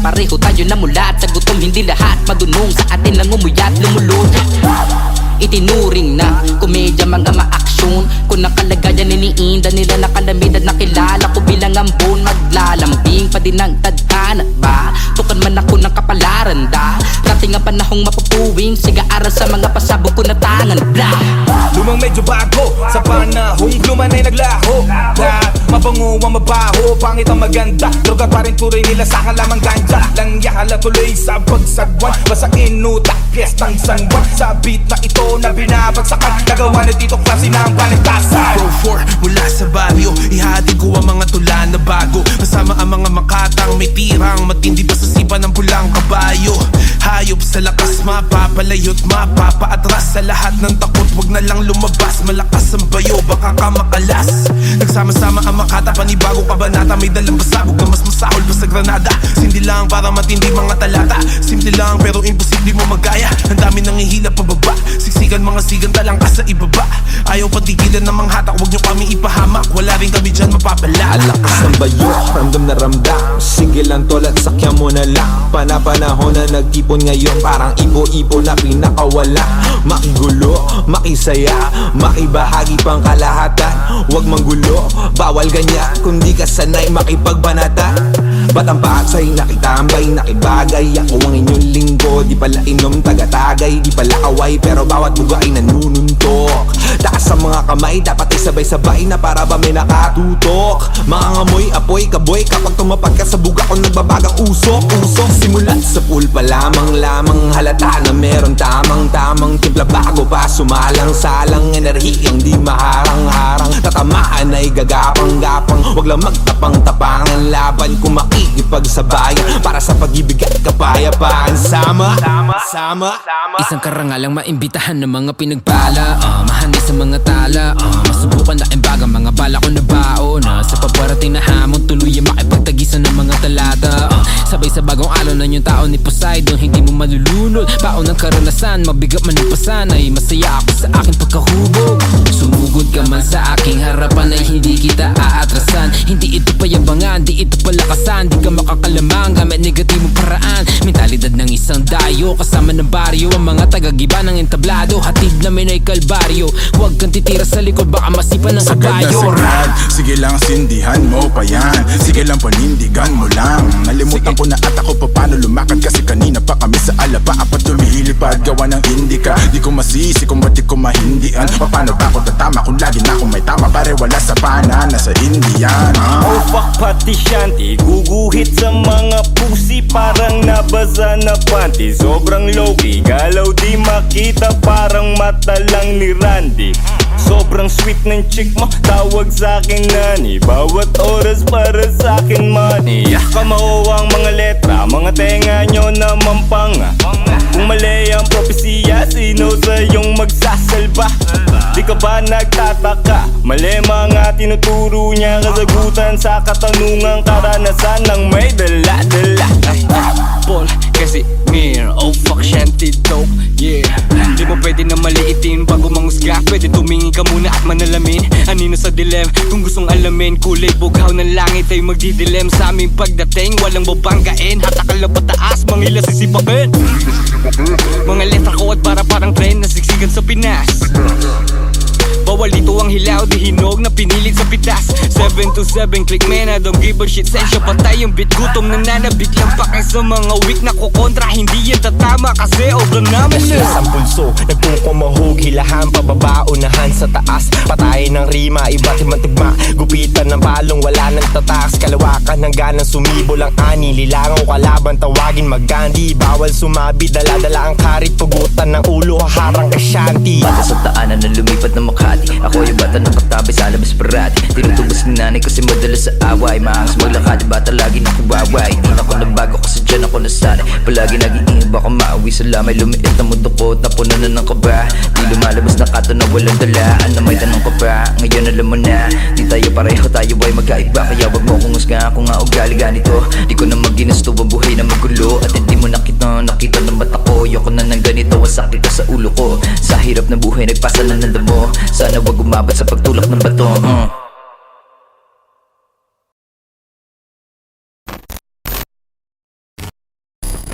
na pareho tayo namulat Sa gutom hindi lahat madunong Sa atin lang umuyat, lumulot Itinuring na komedya mga maaksyon Kung nakalagayan iniinda nila nakalamid at nakilala ko bilang ambon Maglalambing pa din ang tadhana ba? Tukan man ako ng kapalaran da Rating ang panahong mapupuwing Siga-aral sa mga pasabog ko na tangan Blah! Lumang medyo bago Sa panahong luman ay naglaho Lahat mabango ang mabaho Pangit ang maganda. Droga pa rin tuloy nila sa kalamang ganja. Lang yakala tuloy sa pagsagwan Basta inutak Fiestang San Juan Sa beat na ito na binabagsakan Nagawa na dito klase ng panintasan Pro 4 mula sa baryo Ihatid ko ang mga tula na bago. Kasama ang mga makatang may tirang Matindi pa sa sipa ng pulang kabayo. Hayop sa lakas mapapalayot Mapapaatras sa lahat ng takot. Wag na lang lumabas Malakas ang bayo baka ka makalas Nagsama-sama ang makata Panibago kabanata May dalang pasabog na mas masahol pa sa granada. Sindi lang para matindi mga talata. Simple lang pero imposible mo magaya. Ang dami nang ihilap pababa. Siksikan mga sigan talang ka sa ibaba Ayaw patigilan ng mga hatak Huwag niyo kami ipahamak Wala rin kami dyan mapapala. Ang lakas ng bayo, ramdam na ramdam. Sige lang tol at sakyan mo na lang. Panapanahon na nagtipon ngayon Parang ipo-ipo na pinakawala. Makigulo, makisaya Makibahagi pang kalahatan. Huwag manggulo, bawal ganyan. Kung di ka sanay makipagbanata Ba't ang paksay, nakitambay, nakibagay. Ako ang inyong linggo Di pala inom, tagatagay. Di pala away, pero bawat buga ay nanununtok Taas ang mga kamay, dapat ay sabay-sabay Na para ba may nakatutok? Mga ngamoy, apoy, kaboy Kapag tumapag ka sa buga ko nagbabagang usok Usok, simulat sa pool pa lamang Lamang halata na meron. Tamang-tamang Timpla bago pa sumalang-salang Enerhiyang di maharang-harang Tatamaan ay gagapang-gapang Huwag lang magtapang-tapang Ang laban kung makikipagsabayan Para sa pag-ibig at kapayapaan Sama, sama, sama. Isang karangalang maimbitahan ng mga pinagpala. Uh, Mahani sa mga tala uh, Masubukan na imbaga mga bala ko na baon uh, Sa paparating na hamon Tuluyan makipagtagisan ng mga talata uh, Sabay sa bagong alon na yung tao ni Poseidon Hindi mo malulunod. Baon ng karanasan Mabigat man yung pasan Ay masaya ako sa aking pagkahubog Sumugod ka man sa aking harapan Ay hindi kita aatrasan. Hindi ito payabangan Di ito palakasan Di ka makakalamang Gamit negatibong paraan Mentalidad ng isang dayo. Kasama ng baryo Ang mga tagagiba ng entablado. Hatid namin ay kalbaryo Huwag kang titira sa likod Baka masipan ng Sagad na kabayo sagad Sige lang sindihan mo pa yan. Sige lang panindigan mo lang. Nalimutan ko na at ako pa paano lumakad Kasi kanina pa kami sa alaba Di ko masisi kung ba't di ko mahindian Paano ba ako tatama kung lagi na ako may tama? Pare wala sa pana Nasa Indian ah. Oh fuck pati shanty Guguhit sa mga pusi Parang nabasa na panty. Sobrang low-key Galaw di makita. Parang mata lang ni Randy. Sobrang sweet ng chick mo Tawag sa akin nani. Bawat oras para sa akin money. Kamao ang mga letra Mga tenga nyo naman panga Kung mali Sino sa iyong magsasalba? Di ka ba nagtataka? Mali mga tinuturo niya. Kasagutan sa katanungang karanasan Ng may dala-dala. Paul Casimir Oh fuck shanty dope Yeah. Di mo pwede na maliitin. Bago mangusga Pwede tumingin ka muna at manalamin. Anino sa dilem? Kung gustong alamin Kulay bughaw ng langit ay magdidilem. Sa aming pagdating Walang babanggain Hatakal na pataas Mangila sisipakin Mga letra ko at para parang tren Nasiksikan sa Pinas Bawal dito ang hilaw, di hinog na pinilit sa pitas. 7 to 7, click man, I don't give a shit. Sensya patay yung bit, gutom na nanabik lang pakay sa mga weak na kukontra Hindi yan tatama kasi eh Ang pulso, nagkukumahog Hilahan, pababa, unahan sa taas. Patayin ng rima, iba't ibang tugma Gupitan ng palong, wala nang tatakas Kalawakan ng ganang sumibol ang ani. Lilangaw kalaban, tawagin magandi Bawal sumabi, dala-dala ang karit. Pugutan ng ulo, haharang ka shanty Bata sa taanan na lumipat ng Makati. Ako yung bata na pagtabay sa labas parati. Tinutubos ni nanay kasi madalas sa away. Maangas maglakad, bata lagi nakuwaway. Di na ako nabago kasi dyan ako nasanay Palagi nag-iingat baka maawi sa lamay. Lumiit na mundo ko, tapunan na ng kaba. Di lumalabas na kato na walang dala. Ano may tanong ka pa, ngayon alam mo na. Di tayo pareho, tayo ay magkaiba ugali ganito Di ko na maginusto ang buhay na magulo. At hindi mo nakita, nakita ng mata ko Ayoko na ng ganito, ang sakit sa ulo ko. Sa hirap na buhay, nagpasa na ng damo. Sana wag umabot sa pagtulak ng bato uh.